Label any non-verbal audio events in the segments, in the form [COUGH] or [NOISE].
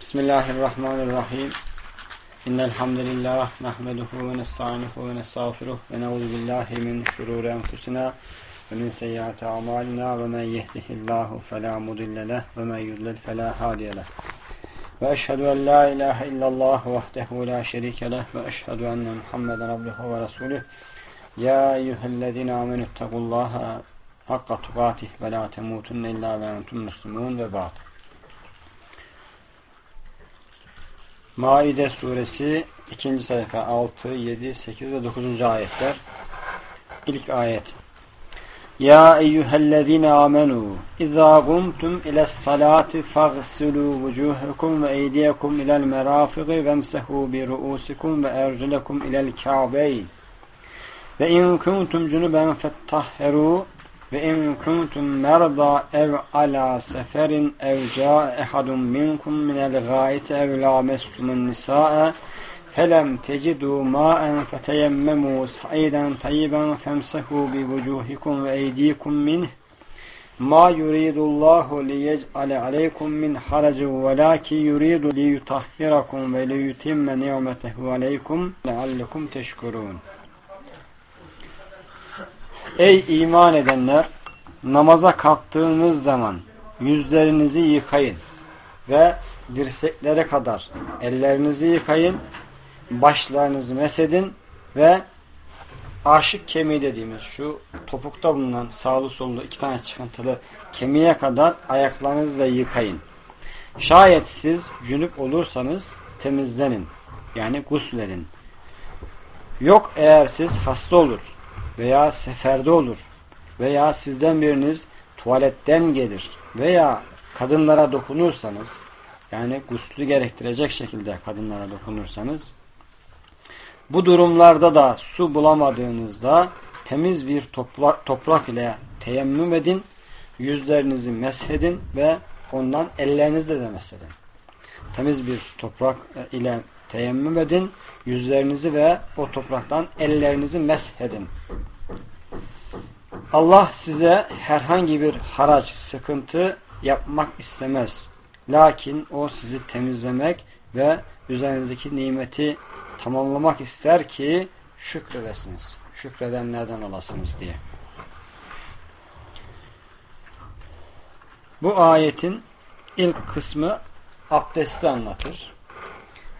Bismillahirrahmanirrahim. İnnel hamdelellahi nahmeduhu ve nestainuhu ve nestağfiruh ve na'udzu billahi min şururi enfusina ve min seyyiati a'malina ve men yehdihillahu fela mudille leh ve men yudlil fela hadiye leh. Ve eşhedü en la ilahe illallah vahdehu la şerike leh ve eşhedü enne Muhammeden abduhu ve resuluh. Ya eyyühellezine amenüttekullaha hakka tukatih ve la temutunne illa ve entum muslimun ve ba'd. Maide suresi 2. sayfa 6, 7, 8 ve 9. ayetler. İlk ayet. Ya eyyühellezine amenu izâ gumtum iles salati faghsilû vucuhakum ve eydiyekum ilel merâfıgı vemsehû bi ru'usikum ve ercilekum ilel kâbeyn ve in kuntum cunuben fettahherû ve in kuntum merda ev ala seferin ev caa ehadun minkum minel gâiti ev nisâe felem tecidû mâen feteyemmemû sa'iden tayyiben femsehû bi vucuhikum ve eydikum minh ma yuridullahu liyec'ale aleykum min haracin velâki yuridu liyutahhirakum ve liyutimme ni'metehu aleykum leallekum teşkurûn Ey iman edenler! Namaza kalktığınız zaman yüzlerinizi yıkayın ve dirseklere kadar ellerinizi yıkayın, başlarınızı mesedin ve aşık kemiği dediğimiz şu topukta bulunan sağlı sollu iki tane çıkıntılı kemiğe kadar ayaklarınızla yıkayın. Şayet siz cünüp olursanız temizlenin. Yani gusledin. Yok eğer siz hasta olur veya seferde olur veya sizden biriniz tuvaletten gelir veya kadınlara dokunursanız yani guslü gerektirecek şekilde kadınlara dokunursanız bu durumlarda da su bulamadığınızda temiz bir toprak, toprak ile teyemmüm edin, yüzlerinizi meshedin ve ondan ellerinizle de meshedin. Temiz bir toprak ile teyemmüm edin, yüzlerinizi ve o topraktan ellerinizi meshedin. Allah size herhangi bir haraç, sıkıntı yapmak istemez. Lakin o sizi temizlemek ve üzerinizdeki nimeti tamamlamak ister ki şükredesiniz. Şükredenlerden olasınız diye. Bu ayetin ilk kısmı abdesti anlatır.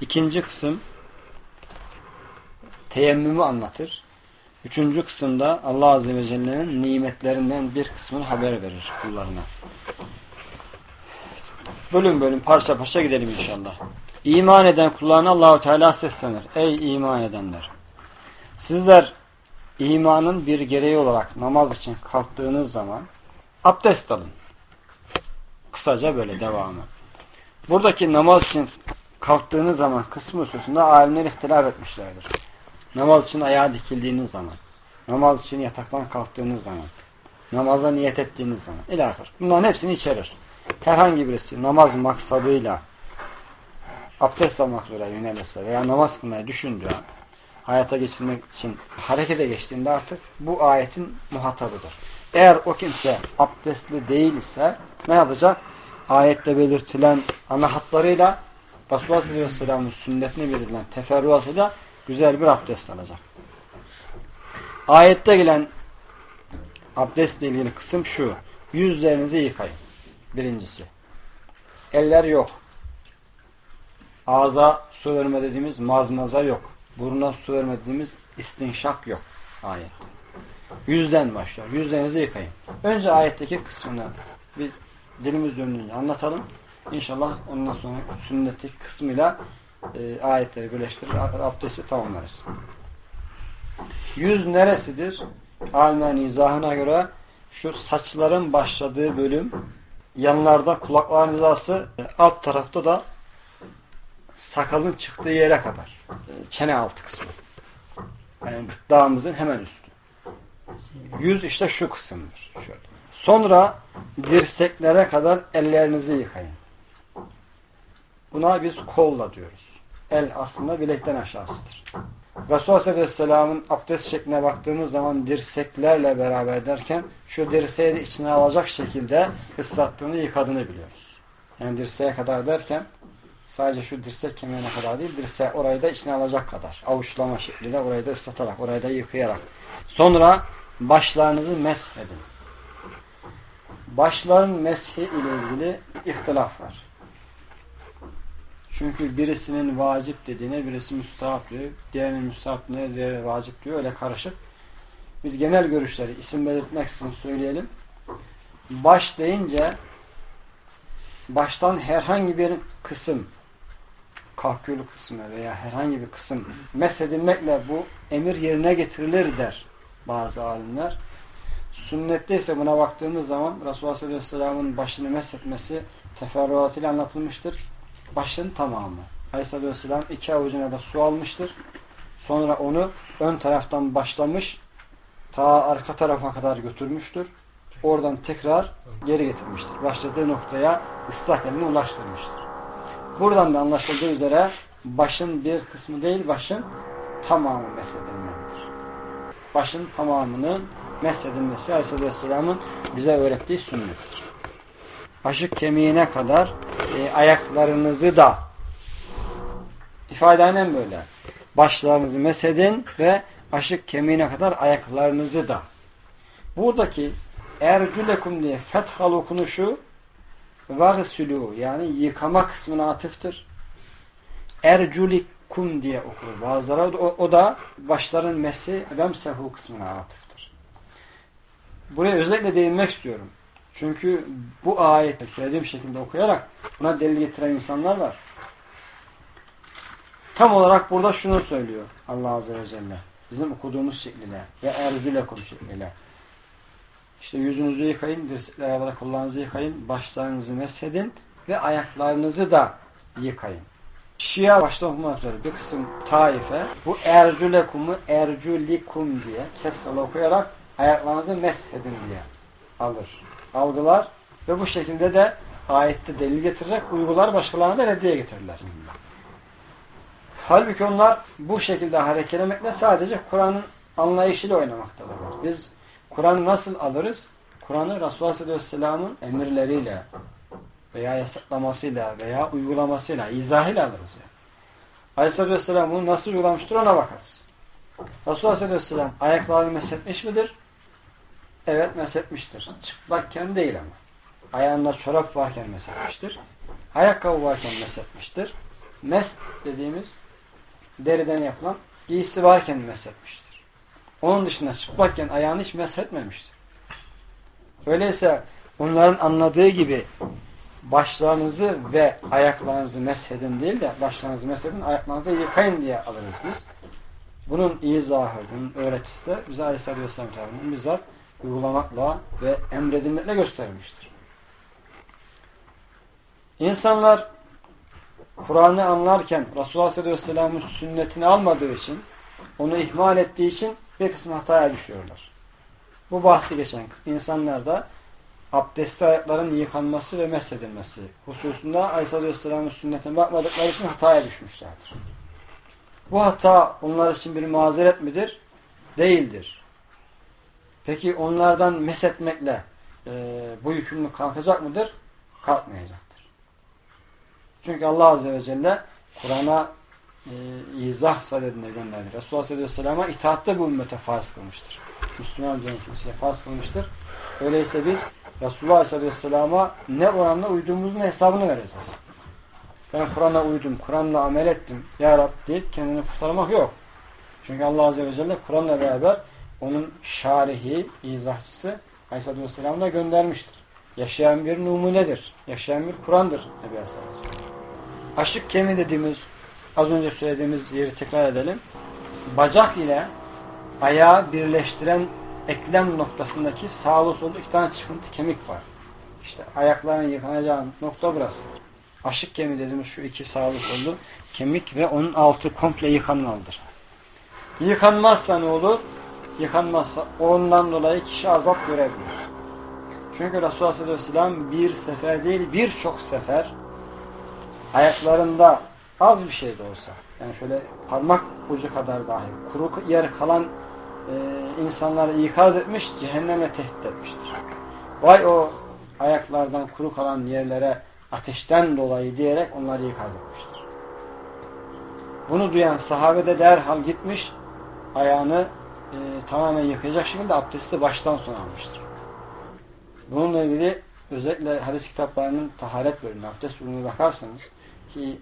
İkinci kısım teyemmümü anlatır. Üçüncü kısımda Allah Azze ve Celle'nin nimetlerinden bir kısmını haber verir kullarına. Bölüm bölüm parça parça gidelim inşallah. İman eden kullarına Allahu Teala seslenir. Ey iman edenler! Sizler imanın bir gereği olarak namaz için kalktığınız zaman abdest alın. Kısaca böyle devamı. Buradaki namaz için kalktığınız zaman kısmı hususunda alimler ihtilaf etmişlerdir. Namaz için ayağa dikildiğiniz zaman, namaz için yataktan kalktığınız zaman, namaza niyet ettiğiniz zaman, ilahir. Bunların hepsini içerir. Herhangi birisi namaz maksadıyla abdest almak üzere yönelirse veya namaz kılmayı düşündüğü an, hayata geçirmek için harekete geçtiğinde artık bu ayetin muhatabıdır. Eğer o kimse abdestli değil ise ne yapacak? Ayette belirtilen ana hatlarıyla Resulullah Aleyhisselam'ın sünnetine belirtilen teferruatıyla güzel bir abdest alacak. Ayette gelen abdestle ilgili kısım şu. Yüzlerinizi yıkayın. Birincisi. Eller yok. Ağza su verme dediğimiz mazmaza yok. Buruna su verme dediğimiz istinşak yok. Ayet. Yüzden başlar. Yüzlerinizi yıkayın. Önce ayetteki kısmını bir dilimiz döndüğünce anlatalım. İnşallah ondan sonra sünnetteki kısmıyla e, ayetleri birleştirir, abdesti tamamlarız. Yüz neresidir? Alimlerin izahına göre şu saçların başladığı bölüm, yanlarda kulakların hizası, alt tarafta da sakalın çıktığı yere kadar. E, çene altı kısmı. Yani gırtlağımızın hemen üstü. Yüz işte şu kısımdır. Şöyle. Sonra dirseklere kadar ellerinizi yıkayın. Buna biz kolla diyoruz. El aslında bilekten aşağısıdır. Resulullah Aleyhisselam'ın abdest şekline baktığımız zaman dirseklerle beraber derken şu dirseği de içine alacak şekilde ıslattığını, yıkadığını biliyoruz. Yani dirseğe kadar derken sadece şu dirsek kemiğine kadar değil, dirseğe orayı da içine alacak kadar. Avuçlama şekliyle orayı da ıslatarak, orayı da yıkayarak. Sonra başlarınızı mesh edin. Başların meshi ile ilgili ihtilaf var. Çünkü birisinin vacip dediğine birisi müstahap diyor. Diğerinin müstahap ne diğeri vacip diyor. Öyle karışık. Biz genel görüşleri isim belirtmek için söyleyelim. Baş deyince baştan herhangi bir kısım kahkülü kısmı veya herhangi bir kısım mesedilmekle bu emir yerine getirilir der bazı alimler. Sünnette ise buna baktığımız zaman Resulullah sallallahu aleyhi ve sellem'in başını meshetmesi teferruatıyla anlatılmıştır. Başın tamamı. Aleyhisselatü vesselam iki avucuna da su almıştır. Sonra onu ön taraftan başlamış ta arka tarafa kadar götürmüştür. Oradan tekrar geri getirmiştir. Başladığı noktaya ıslak elini ulaştırmıştır. Buradan da anlaşıldığı üzere başın bir kısmı değil başın tamamı mesedilmelidir. Başın tamamının mesedilmesi Aleyhisselatü Vesselam'ın bize öğrettiği sünnettir. Aşık kemiğine kadar e, ayaklarınızı da ifadenem böyle. Başlarınızı mesedin ve aşık kemiğine kadar ayaklarınızı da. Buradaki ercülekum diye fethal okunuşu vagsülü yani yıkama kısmına atıftır. Erculikum diye okur bazıları. O, o da başların mesi vemsehu kısmına atıftır. Buraya özellikle değinmek istiyorum. Çünkü bu ayeti söylediğim şekilde okuyarak buna delil getiren insanlar var. Tam olarak burada şunu söylüyor Allah Azze ve Celle. Bizim okuduğumuz şekliyle ve ercülekum şekliyle. İşte yüzünüzü yıkayın, dirsekler alarak kulağınızı yıkayın, başlarınızı meshedin ve ayaklarınızı da yıkayın. Şia başta okumak üzere bir kısım taife bu ercülekumu ercülikum diye kesralı okuyarak ayaklarınızı meshedin diye alır. Algılar ve bu şekilde de ayette delil getirerek uygular başkalarına da reddiye getirirler. Halbuki onlar bu şekilde hareketlemekle sadece Kur'an'ın anlayışıyla oynamaktadırlar. Biz Kur'an'ı nasıl alırız? Kur'an'ı Resulullah sallallahu aleyhi ve sellem'in emirleriyle veya yasaklamasıyla veya uygulamasıyla, izahıyla alırız. Yani. Aleyhisselatü vesselam bunu nasıl uygulamıştır ona bakarız. Resulullah sallallahu aleyhi ve sellem ayaklarını meshetmiş midir? Evet meshetmiştir. Çıplakken değil ama. Ayağında çorap varken meshetmiştir. Ayakkabı varken meshetmiştir. Mest dediğimiz deriden yapılan giysi varken meshetmiştir. Onun dışında çıplakken ayağını hiç meshetmemiştir. Öyleyse onların anladığı gibi başlarınızı ve ayaklarınızı meshedin değil de başlarınızı meshedin, ayaklarınızı yıkayın diye alırız biz. Bunun izahı, bunun öğretisi de bize Aleyhisselatü Vesselam tarafından bizzat uygulamakla ve emredilmekle gösterilmiştir. İnsanlar Kur'an'ı anlarken Resulullah sallallahu aleyhi ve sellem'in sünnetini almadığı için, onu ihmal ettiği için bir kısmı hataya düşüyorlar. Bu bahsi geçen insanlar da abdestli ayakların yıkanması ve mesedilmesi hususunda Aleyhisselatü Vesselam'ın sünnetine bakmadıkları için hataya düşmüşlerdir. Bu hata onlar için bir mazeret midir? Değildir. Peki onlardan mesetmekle e, bu yükümlülük kalkacak mıdır? Kalkmayacaktır. Çünkü Allah Azze ve Celle Kur'an'a e, izah sadedine gönderdi. Resulullah sallallahu aleyhi ve sellem'e itaatte bu ümmete farz kılmıştır. Müslüman diyen kimseye farz kılmıştır. Öyleyse biz Resulullah aleyhisselatü vesselama ne oranla uyduğumuzun hesabını vereceğiz. Ben Kur'an'a uydum, Kur'an'la amel ettim. Ya Rab deyip kendini kurtarmak yok. Çünkü Allah Azze ve Celle Kur'an'la beraber onun şarihi, izahçısı Aleyhisselatü Vesselam'la göndermiştir. Yaşayan bir numunedir. Yaşayan bir Kur'an'dır Nebi Aleyhisselam. Aşık kemi dediğimiz, az önce söylediğimiz yeri tekrar edelim. Bacak ile ayağı birleştiren eklem noktasındaki sağlı sollu iki tane çıkıntı kemik var. İşte ayakların yıkanacağı nokta burası. Aşık kemiği dediğimiz şu iki sağlı sollu kemik ve onun altı komple yıkanmalıdır. Yıkanmazsa ne olur? Yıkanmazsa ondan dolayı kişi azap görebilir. Çünkü Resulullah sallallahu aleyhi ve sellem bir sefer değil birçok sefer ayaklarında az bir şey de olsa yani şöyle parmak ucu kadar dahi kuru yer kalan e, insanları ikaz etmiş, cehennemle tehdit etmiştir. Vay o ayaklardan kuru kalan yerlere ateşten dolayı diyerek onları ikaz etmiştir. Bunu duyan sahabe de derhal gitmiş ayağını e, tamamen yıkayacak şekilde abdesti baştan sona almıştır. Bununla ilgili özellikle hadis kitaplarının taharet bölümü, abdest bölümüne bakarsanız ki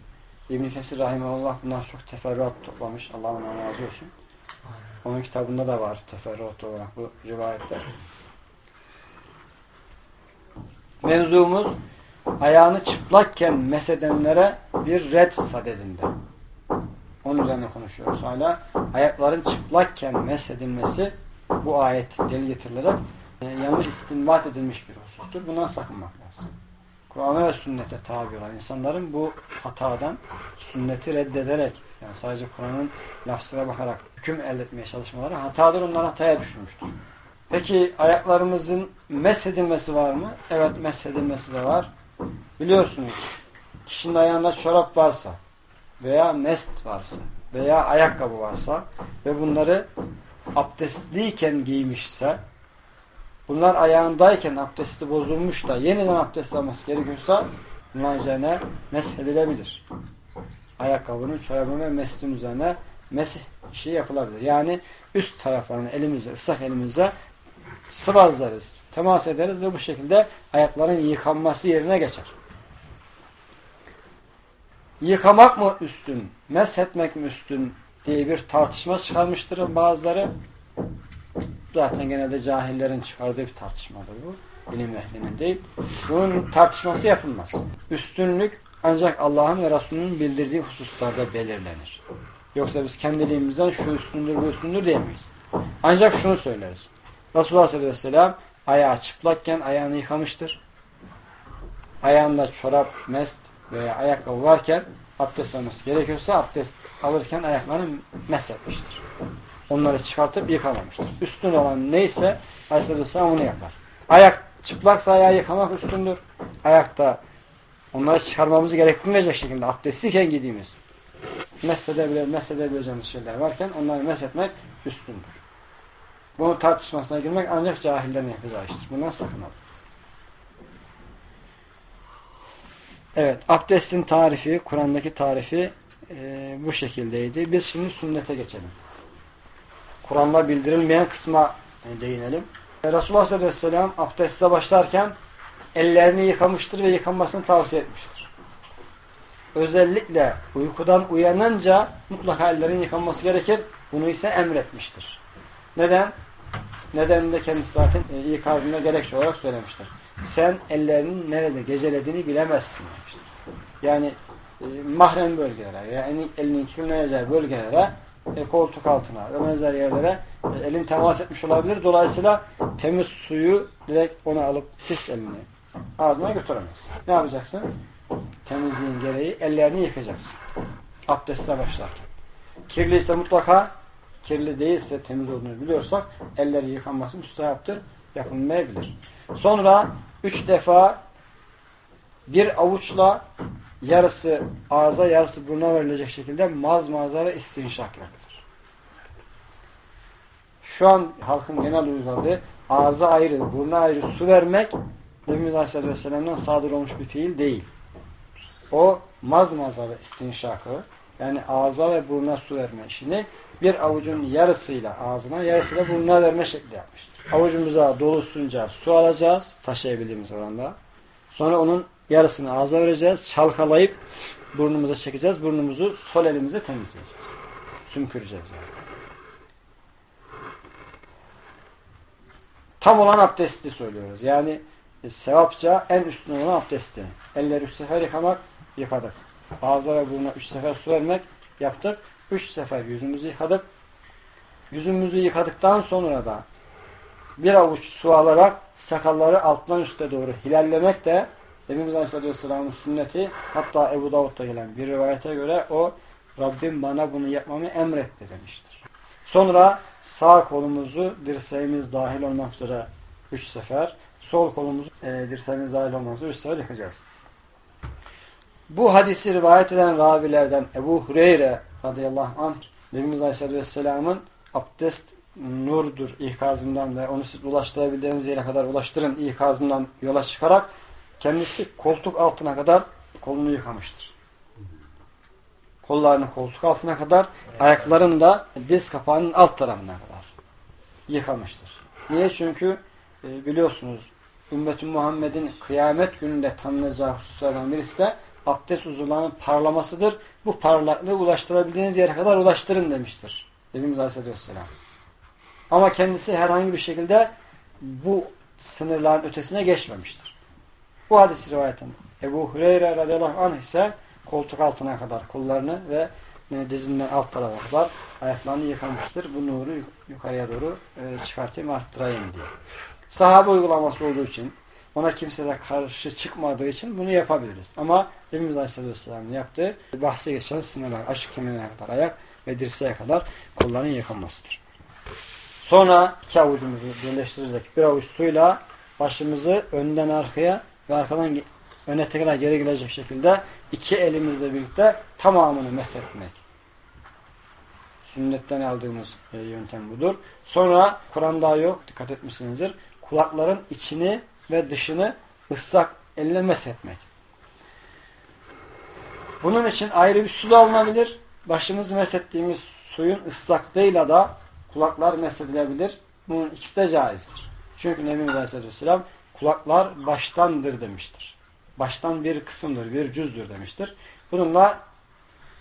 İbn-i Kesir Rahimahullah bundan çok teferruat toplamış. Allah ona razı olsun. Onun kitabında da var teferruat olarak bu rivayetler. Mevzumuz ayağını çıplakken mesedenlere bir red sadedinde. Onun üzerine konuşuyoruz hala. Ayakların çıplakken mesedilmesi bu ayet deli getirilerek e, yanlış istinbat edilmiş bir husustur. Bundan sakınmak lazım. Kur'an'a ve sünnete tabi olan insanların bu hatadan sünneti reddederek yani sadece Kur'an'ın lafzına bakarak hüküm elde etmeye çalışmaları hatadır onlar hataya düşmüştür. Peki ayaklarımızın meshedilmesi var mı? Evet meshedilmesi de var. Biliyorsunuz kişinin ayağında çorap varsa veya mest varsa veya ayakkabı varsa ve bunları abdestliyken giymişse bunlar ayağındayken abdesti bozulmuş da yeniden abdest alması gerekiyorsa bunlar üzerine meshedilebilir. Ayakkabının, çorabının ve mestin üzerine mesih işi yapılabilir. Yani üst taraflarını elimize, ıslak elimize sıvazlarız, temas ederiz ve bu şekilde ayakların yıkanması yerine geçer. Yıkamak mı üstün, meshetmek mi üstün diye bir tartışma çıkarmıştır bazıları. Zaten genelde cahillerin çıkardığı bir tartışmadır bu. Bilim ehlinin değil. Bunun tartışması yapılmaz. Üstünlük ancak Allah'ın ve Resulünün bildirdiği hususlarda belirlenir. Yoksa biz kendiliğimizden şu üstündür bu üstündür diyemeyiz. Ancak şunu söyleriz. Resulullah sallallahu aleyhi ve sellem ayağı çıplakken ayağını yıkamıştır. Ayağında çorap, mest veya ayakkabı varken abdest alması gerekiyorsa abdest alırken ayaklarını meshetmiştir. Onları çıkartıp yıkamamıştır. Üstün olan neyse Aleyhisselatü Vesselam onu yapar. Ayak çıplaksa ayağı yıkamak üstündür. Ayakta onları çıkarmamızı gerektirmeyecek şekilde abdestliyken giydiğimiz meshedebilir, meshedebileceğimiz şeyler varken onları meshetmek üstündür. Bunun tartışmasına girmek ancak cahillerin yapacağı iştir. Bundan sakınalım. Evet, abdestin tarifi, Kur'an'daki tarifi e, bu şekildeydi. Biz şimdi sünnete geçelim. Kur'an'da bildirilmeyen kısma değinelim. E, Resulullah sallallahu aleyhi ve sellem abdeste başlarken ellerini yıkamıştır ve yıkanmasını tavsiye etmiştir. Özellikle uykudan uyanınca mutlaka ellerin yıkanması gerekir. Bunu ise emretmiştir. Neden? Nedenini de kendisi zaten e, ikazında gerekçe olarak söylemiştir. Sen ellerinin nerede gecelediğini bilemezsin. Yani e, mahrem bölgelere, yani elinin kirleneceği bölgelere, e, koltuk altına ve benzer yerlere e, elin temas etmiş olabilir. Dolayısıyla temiz suyu direkt ona alıp pis elini ağzına götüremez. Ne yapacaksın? Temizliğin gereği ellerini yıkacaksın. Abdeste başlarken. Kirliyse mutlaka kirli değilse temiz olduğunu biliyorsak elleri yıkanması müstehaptır. Yapılmayabilir. Sonra üç defa bir avuçla yarısı ağza yarısı buruna verilecek şekilde maz maza ve istinşak yapılır. Şu an halkın genel uyguladığı ağza ayrı, buruna ayrı su vermek Nebimiz Aleyhisselatü Vesselam'dan sadır olmuş bir fiil değil. O maz maza ve istinşakı yani ağza ve buruna su verme işini bir avucun yarısıyla ağzına, yarısıyla burnuna verme şekli yapmıştır. Avucumuza dolusunca su alacağız, taşıyabildiğimiz oranda. Sonra onun yarısını ağza vereceğiz, çalkalayıp burnumuza çekeceğiz. Burnumuzu sol elimizle temizleyeceğiz. Sümküreceğiz yani. Tam olan abdesti söylüyoruz. Yani e, sevapça en üstün olan abdesti. Elleri üç sefer yıkamak, yıkadık. Ağza ve burnuna üç sefer su vermek, yaptık. Üç sefer yüzümüzü yıkadık. Yüzümüzü yıkadıktan sonra da bir avuç su alarak sakalları alttan üste doğru hilallemek de Efendimiz Aleyhisselatü sünneti hatta Ebu Davud'da gelen bir rivayete göre o Rabbim bana bunu yapmamı emretti demiştir. Sonra sağ kolumuzu dirseğimiz dahil olmak üzere üç sefer, sol kolumuzu e, dirseğimiz dahil olmak üzere üç sefer yıkacağız. Bu hadisi rivayet eden ravilerden Ebu Hureyre radıyallahu anh Nebimiz Aleyhisselatü Vesselam'ın abdest nurdur ikazından ve onu siz ulaştırabildiğiniz yere kadar ulaştırın ikazından yola çıkarak kendisi koltuk altına kadar kolunu yıkamıştır. Kollarını koltuk altına kadar, ayaklarını da diz kapağının alt tarafına kadar yıkamıştır. Niye? Çünkü e, biliyorsunuz Ümmet-i Muhammed'in kıyamet gününde tanınacağı hususlardan birisi de abdest uzuvlarının parlamasıdır. Bu parlaklığı ulaştırabildiğiniz yere kadar ulaştırın demiştir. Nebimiz Aleyhisselam. Ama kendisi herhangi bir şekilde bu sınırların ötesine geçmemiştir. Bu hadis rivayetin Ebu Hureyre radıyallahu anh ise koltuk altına kadar kollarını ve e, dizinden alt tarafa kadar ayaklarını yıkamıştır. Bu nuru yukarıya doğru e, çıkartayım arttırayım diye. Sahabe uygulaması olduğu için ona kimse de karşı çıkmadığı için bunu yapabiliriz. Ama Efendimiz Aleyhisselam'ın yaptığı bahse geçen sınırlar açık kemirine kadar ayak ve dirseğe kadar kolların yıkanmasıdır. Sonra iki avucumuzu birleştirecek bir avuç suyla başımızı önden arkaya ve arkadan öne tekrar geri gelecek şekilde iki elimizle birlikte tamamını meshetmek. Sünnetten aldığımız e, yöntem budur. Sonra Kur'an'da yok, dikkat etmişsinizdir. Kulakların içini ve dışını ıslak elle meshetmek. Bunun için ayrı bir su da alınabilir. Başımızı meshettiğimiz suyun ıslaklığıyla da kulaklar meshedilebilir. Bunun ikisi de caizdir. Çünkü Nebimiz Aleyhisselam kulaklar baştandır demiştir. Baştan bir kısımdır, bir cüzdür demiştir. Bununla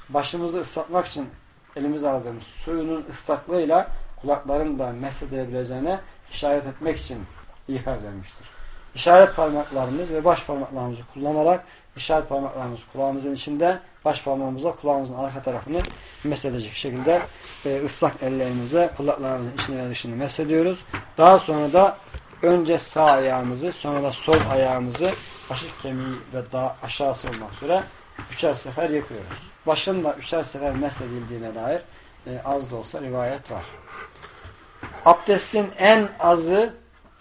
başımızı ıslatmak için elimize aldığımız suyunun ıslaklığıyla kulakların da meshedilebileceğine işaret etmek için ikaz vermiştir. İşaret parmaklarımız ve baş parmaklarımızı kullanarak işaret parmaklarımız kulağımızın içinde, baş parmağımızla kulağımızın arka tarafını mesedecek şekilde e, ıslak ellerimize kulaklarımızın içine ve dışını mesediyoruz. Daha sonra da önce sağ ayağımızı, sonra da sol ayağımızı başlık kemiği ve daha aşağısı olmak üzere üçer sefer yıkıyoruz. Başın da üçer sefer mesedildiğine dair e, az da olsa rivayet var. Abdestin en azı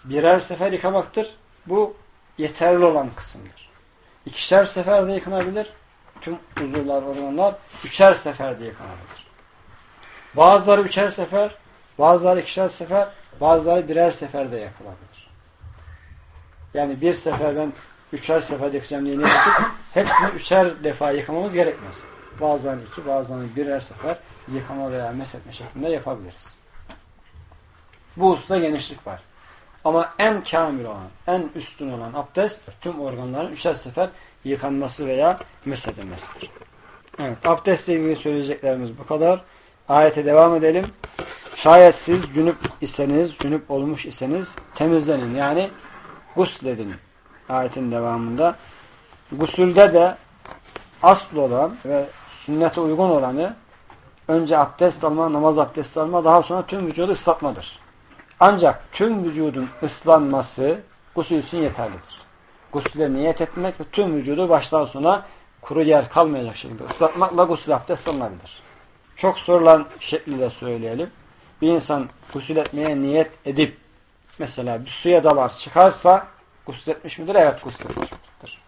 birer sefer yıkamaktır. Bu yeterli olan kısımdır. İkişer seferde yıkanabilir. Tüm uzuvlar, organlar üçer seferde yıkanabilir. Bazıları üçer sefer, bazıları ikişer sefer, bazıları birer seferde yapılabilir. Yani bir sefer ben üçer sefer yıkacağım diye niyet hepsini üçer defa yıkamamız gerekmez. Bazılarını iki, bazılarını birer sefer yıkama veya meshetme şeklinde yapabiliriz. Bu hususta genişlik var. Ama en kamil olan, en üstün olan abdest tüm organların üçer sefer yıkanması veya mesedilmesidir. Evet, abdestle ilgili söyleyeceklerimiz bu kadar. Ayete devam edelim. Şayet siz cünüp iseniz, cünüp olmuş iseniz temizlenin. Yani gusledin. Ayetin devamında. Gusülde de asıl olan ve sünnete uygun olanı önce abdest alma, namaz abdest alma, daha sonra tüm vücudu ıslatmadır. Ancak tüm vücudun ıslanması gusül için yeterlidir. Gusüle niyet etmek ve tüm vücudu baştan sona kuru yer kalmayacak şekilde ıslatmakla gusül abdest alınabilir. Çok sorulan şekliyle söyleyelim. Bir insan gusül etmeye niyet edip mesela bir suya dalar çıkarsa gusül etmiş midir? Evet gusül etmiştir.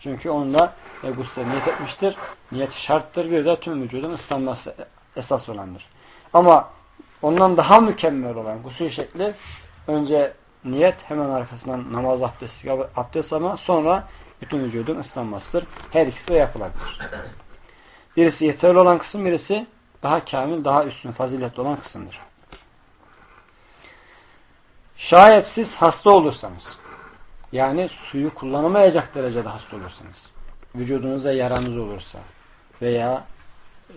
Çünkü onunla e, gusül niyet etmiştir. Niyet şarttır. Bir de tüm vücudun ıslanması esas olandır. Ama ondan daha mükemmel olan gusül şekli önce niyet hemen arkasından namaz abdesti, abdest ama sonra bütün vücudun ıslanmasıdır. Her ikisi de yapılabilir. Birisi yeterli olan kısım, birisi daha kamil, daha üstün, faziletli olan kısımdır. Şayet siz hasta olursanız, yani suyu kullanamayacak derecede hasta olursanız, vücudunuzda yaranız olursa veya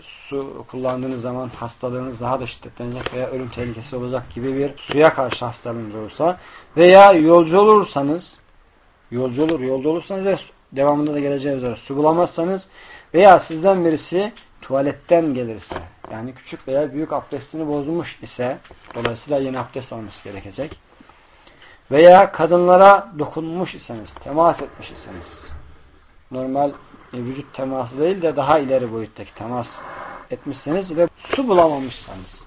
su kullandığınız zaman hastalığınız daha da şiddetlenecek veya ölüm tehlikesi olacak gibi bir suya karşı hastalığınız olursa veya yolcu olursanız yolcu olur, yolda olursanız ve devamında da geleceği üzere su bulamazsanız veya sizden birisi tuvaletten gelirse yani küçük veya büyük abdestini bozmuş ise dolayısıyla yeni abdest alması gerekecek. Veya kadınlara dokunmuş iseniz, temas etmiş iseniz normal e, vücut teması değil de daha ileri boyuttaki temas etmişseniz ve su bulamamışsanız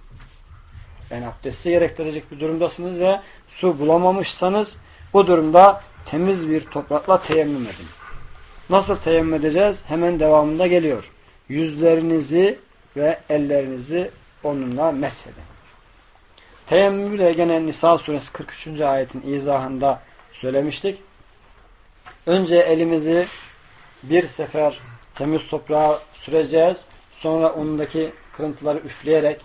yani abdesti gerektirecek bir durumdasınız ve su bulamamışsanız bu durumda temiz bir toprakla teyemmüm edin. Nasıl teyemmüm edeceğiz? Hemen devamında geliyor. Yüzlerinizi ve ellerinizi onunla meshedin. Teyemmümü de gene Nisa suresi 43. ayetin izahında söylemiştik. Önce elimizi bir sefer temiz toprağa süreceğiz. Sonra ondaki kırıntıları üfleyerek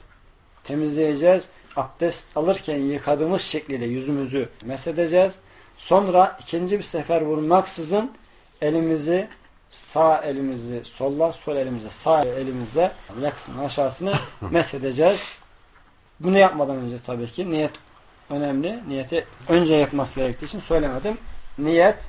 temizleyeceğiz. Abdest alırken yıkadığımız şekliyle yüzümüzü mesedeceğiz. Sonra ikinci bir sefer vurmaksızın elimizi sağ elimizi solla, sol elimizi sağ elimizle yakısını aşağısını [LAUGHS] mesedeceğiz. Bunu yapmadan önce tabii ki niyet önemli. Niyeti önce yapması gerektiği için söylemedim. Niyet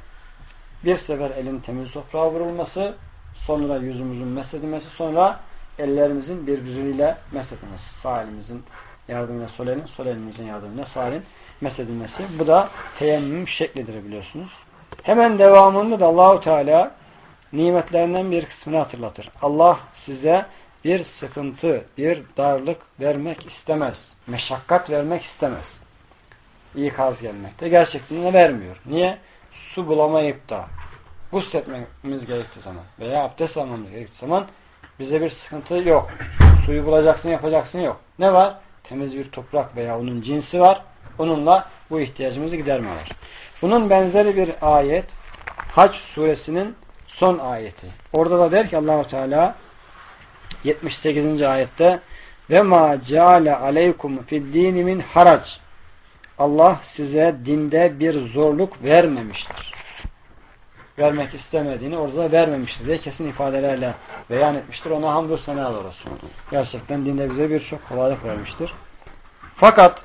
bir sefer elin temiz toprağa vurulması, sonra yüzümüzün mesedilmesi, sonra ellerimizin birbiriyle mesedilmesi. Sağ elimizin yardımıyla sol elin, sol elimizin yardımıyla sağ elin mesedilmesi. Bu da teyemmüm şeklidir biliyorsunuz. Hemen devamında da Allahu Teala nimetlerinden bir kısmını hatırlatır. Allah size bir sıkıntı, bir darlık vermek istemez. Meşakkat vermek istemez. İkaz gelmekte. Gerçekten de vermiyor. Niye? Su bulamayıp da gusletmemiz gerektiği zaman veya abdest almamız gerektiği zaman bize bir sıkıntı yok. Suyu bulacaksın, yapacaksın yok. Ne var? Temiz bir toprak veya onun cinsi var. Onunla bu ihtiyacımızı giderme var. Bunun benzeri bir ayet Hac suresinin son ayeti. Orada da der ki Allahu Teala 78. ayette ve ma ceale aleykum fid dini harac. Allah size dinde bir zorluk vermemiştir. Vermek istemediğini orada da vermemiştir diye kesin ifadelerle beyan etmiştir. Ona hamdü senalar olsun. Gerçekten dinde bize birçok kolaylık vermiştir. Fakat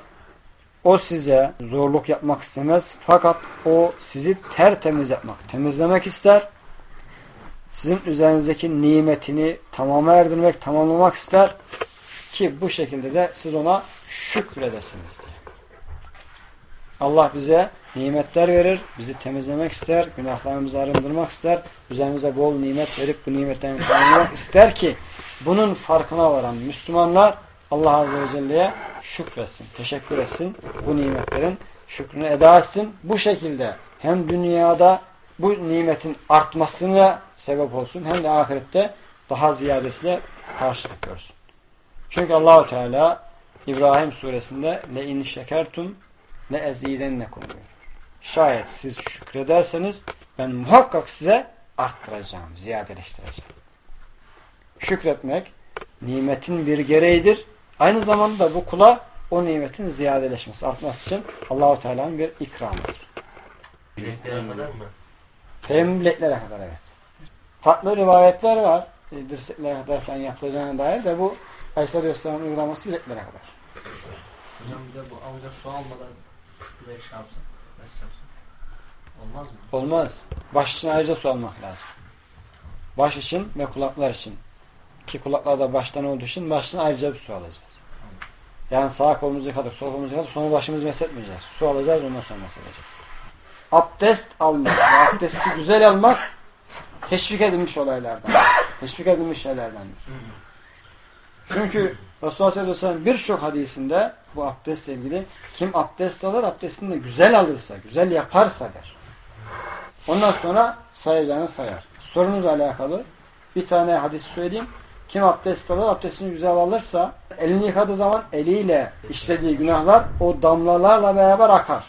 o size zorluk yapmak istemez. Fakat o sizi tertemiz yapmak, temizlemek ister. Sizin üzerinizdeki nimetini tamama erdirmek, tamamlamak ister. Ki bu şekilde de siz ona şükredesiniz diye. Allah bize nimetler verir, bizi temizlemek ister, günahlarımızı arındırmak ister, üzerimize bol nimet verip bu nimetlerini tamamlamak ister ki bunun farkına varan Müslümanlar Allah Azze ve Celle'ye şükretsin, teşekkür etsin. Bu nimetlerin şükrünü eda etsin. Bu şekilde hem dünyada bu nimetin artmasına sebep olsun hem de ahirette daha ziyadesiyle karşılık görsün. Çünkü Allahu Teala İbrahim suresinde le in şekertum le ezidennekum diyor. Şayet siz şükrederseniz ben muhakkak size arttıracağım, ziyadeleştireceğim. Şükretmek nimetin bir gereğidir. Aynı zamanda bu kula o nimetin ziyadeleşmesi, artması için Allahu Teala'nın bir ikramıdır. Bileklere kadar mı? Teyemmüm bileklere kadar evet. Farklı rivayetler var. E, dirseklere kadar falan yapılacağına dair de bu Aleyhisselatü Vesselam'ın uygulaması bileklere kadar. Hocam bir de bu avuca su almadan buraya şey. Nasıl? Olmaz mı? Olmaz. Baş için ayrıca su almak lazım. Baş için ve kulaklar için. Ki kulaklar da baştan olduğu için baş için ayrıca bir su alacağız. Yani sağ kolumuzu yıkadık, sol kolumuzu yıkadık, sonra başımızı mesletmeyeceğiz. Su alacağız, ondan sonra mesedeceğiz. Abdest almak abdesti güzel almak teşvik edilmiş olaylardan. Teşvik edilmiş şeylerdendir. Çünkü Resulullah sallallahu aleyhi ve sellem birçok hadisinde bu abdestle ilgili kim abdest alır, abdestini de güzel alırsa, güzel yaparsa der. Ondan sonra sayacağını sayar. Sorunuzla alakalı bir tane hadis söyleyeyim. Kim abdest alır, abdestini güzel alırsa elini yıkadığı zaman eliyle işlediği günahlar o damlalarla beraber akar.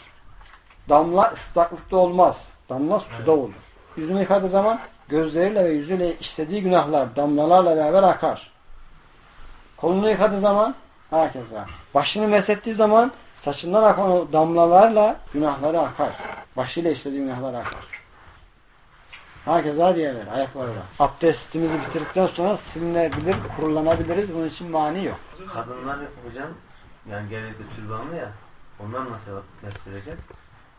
Damla ıslaklıkta olmaz. Damla suda olur. Yüzünü yıkadığı zaman gözleriyle ve yüzüyle işlediği günahlar damlalarla beraber akar. Kolunu yıkadığı zaman herkese. Başını mesettiği zaman saçından akan o damlalarla günahları akar. Başıyla işlediği günahlar akar. Herkese diğerleri, ayakları da. Abdestimizi bitirdikten sonra silinebilir, kurulanabiliriz. Bunun için mani yok. Kadınlar hocam yani genellikle türbanlı ya onlar nasıl gösterecek?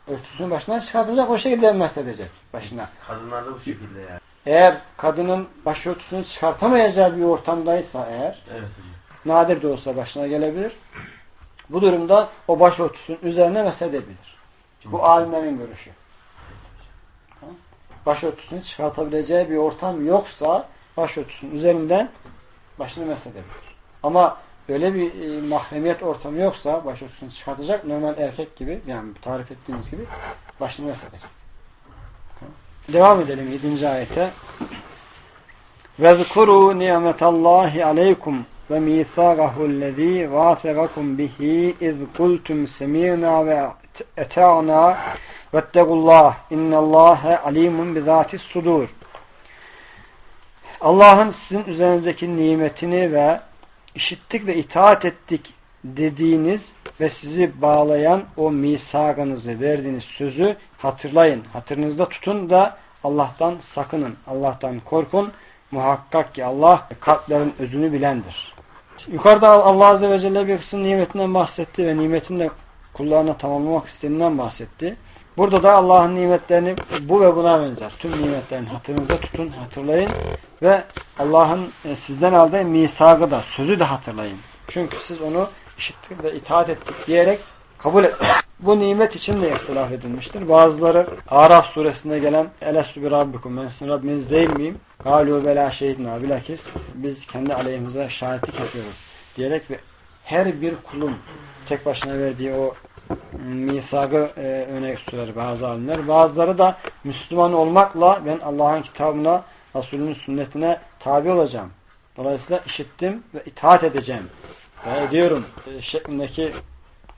Örtüsünü başından çıkartacak, o şekilde mesedecek başına. Kadınlar da bu şekilde yani. Eğer kadının başörtüsünü çıkartamayacağı bir ortamdaysa eğer, Evet nadir de olsa başına gelebilir. Bu durumda o başörtüsünün üzerine mesedebilir. Bu alimlerin görüşü. Başörtüsünü çıkartabileceği bir ortam yoksa başörtüsünün üzerinden başını mesedebilir. Ama öyle bir e, mahremiyet ortamı yoksa başörtüsünü çıkartacak normal erkek gibi yani tarif ettiğimiz gibi başını mesedecek. Tamam. Devam edelim 7. ayete. وَذْكُرُوا نِعْمَةَ اللّٰهِ عَلَيْكُمْ وَمِيثَاقَهُ الَّذ۪ي وَاثَقَكُمْ بِهِ اِذْ قُلْتُمْ سَمِعْنَا وَاَتَعْنَا Vettegullah innallâhe alimun bizâtis sudur. Allah'ın sizin üzerinizdeki nimetini ve işittik ve itaat ettik dediğiniz ve sizi bağlayan o misakınızı verdiğiniz sözü hatırlayın. Hatırınızda tutun da Allah'tan sakının. Allah'tan korkun. Muhakkak ki Allah kalplerin özünü bilendir. Yukarıda Allah Azze ve Celle bir kısım nimetinden bahsetti ve nimetini de kullarına tamamlamak istediğinden bahsetti. Burada da Allah'ın nimetlerini bu ve buna benzer. Tüm nimetlerin hatırınızda tutun, hatırlayın ve Allah'ın e, sizden aldığı misakı da, sözü de hatırlayın. Çünkü siz onu işittik ve itaat ettik diyerek kabul et. Bu nimet için de ihtilaf edilmiştir. Bazıları Araf suresinde gelen Elestü bir Rabbikum ben sizin Rabbiniz değil miyim? Galu bela şehidna bilakis biz kendi aleyhimize şahitlik yapıyoruz diyerek ve her bir kulun tek başına verdiği o misagı e, öne sürer bazı alimler. Bazıları da Müslüman olmakla ben Allah'ın kitabına, Resulünün sünnetine tabi olacağım. Dolayısıyla işittim ve itaat edeceğim. Ve ediyorum e, şeklindeki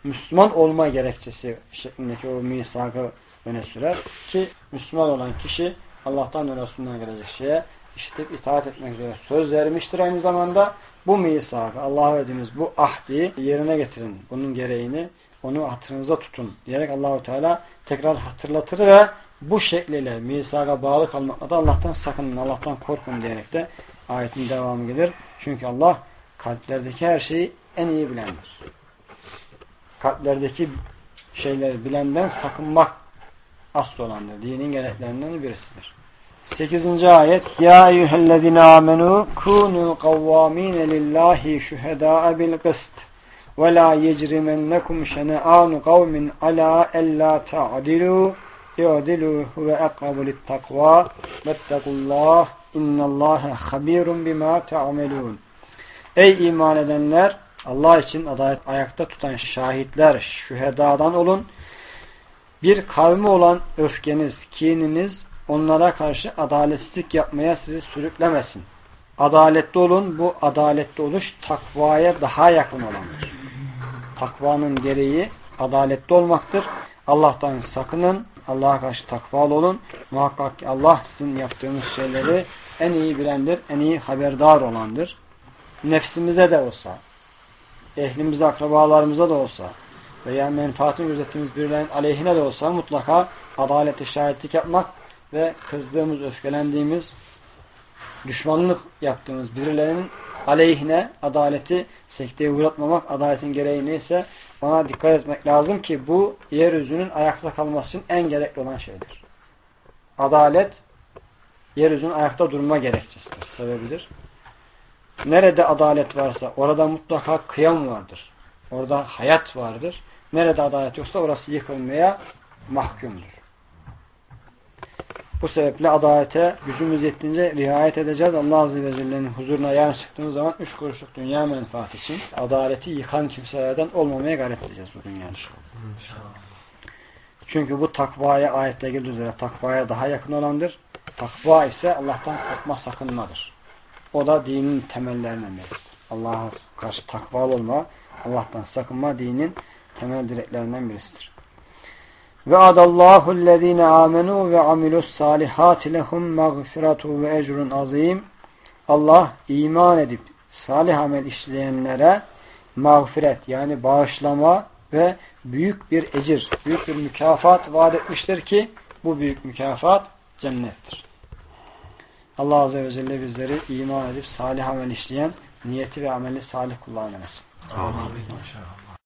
Müslüman olma gerekçesi şeklindeki o misakı öne sürer. Ki Müslüman olan kişi Allah'tan ve Resulünden gelecek şeye işitip itaat etmek üzere söz vermiştir aynı zamanda. Bu misakı, Allah'a verdiğimiz bu ahdi yerine getirin. Bunun gereğini onu hatırınıza tutun diyerek Allahu Teala tekrar hatırlatır ve bu şekliyle misaka bağlı kalmakla da Allah'tan sakının, Allah'tan korkun diyerek de ayetin devamı gelir. Çünkü Allah kalplerdeki her şeyi en iyi bilendir. Kalplerdeki şeyleri bilenden sakınmak asıl olandır. Dinin gereklerinden birisidir. 8. ayet Ya eyyühellezine amenu kunu kavvamine lillahi şühedâe bil kıst ve la yecrimennekum şene'anu kavmin ala ella ta'dilu i'dilu ve ekrabu littakva vettekullah innallâhe habirun bima ta'melun Ey iman edenler Allah için adalet ayakta tutan şahitler şühedadan olun bir kavmi olan öfkeniz, kininiz onlara karşı adaletsizlik yapmaya sizi sürüklemesin. Adaletli olun. Bu adaletli oluş takvaya daha yakın olandır. Takvanın gereği adaletli olmaktır. Allah'tan sakının. Allah'a karşı takvalı olun. Muhakkak ki Allah sizin yaptığınız şeyleri en iyi bilendir, en iyi haberdar olandır. Nefsimize de olsa, ehlimize, akrabalarımıza da olsa veya menfaatini gözettiğimiz birilerinin aleyhine de olsa mutlaka adaleti şahitlik yapmak ve kızdığımız, öfkelendiğimiz, düşmanlık yaptığımız birilerinin aleyhine adaleti sekteye uğratmamak, adaletin gereği neyse ona dikkat etmek lazım ki bu yeryüzünün ayakta kalması için en gerekli olan şeydir. Adalet yeryüzünün ayakta durma gerekçesidir, sebebidir. Nerede adalet varsa orada mutlaka kıyam vardır. Orada hayat vardır. Nerede adalet yoksa orası yıkılmaya mahkumdur. Bu sebeple adalete gücümüz yettiğince riayet edeceğiz. Allah Azze ve Celle'nin huzuruna yarın çıktığımız zaman üç kuruşluk dünya menfaati için adaleti yıkan kimselerden olmamaya gayret edeceğiz bu dünyada. Çünkü bu takvaya ayetle geldiği üzere takvaya daha yakın olandır. Takva ise Allah'tan korkma sakınmadır. O da dinin temellerinden birisidir. Allah'a karşı takvalı olma, Allah'tan sakınma dinin temel direklerinden birisidir. Ve adallahu ellezine amenu ve amilus salihati lehum mağfiretu ve ecrun azim. Allah iman edip salih amel işleyenlere mağfiret yani bağışlama ve büyük bir ecir, büyük bir mükafat vaat etmiştir ki bu büyük mükafat cennettir. Allah Azze ve Celle bizleri iman edip salih amel işleyen niyeti ve ameli salih kullanmasın. Amin. Amin.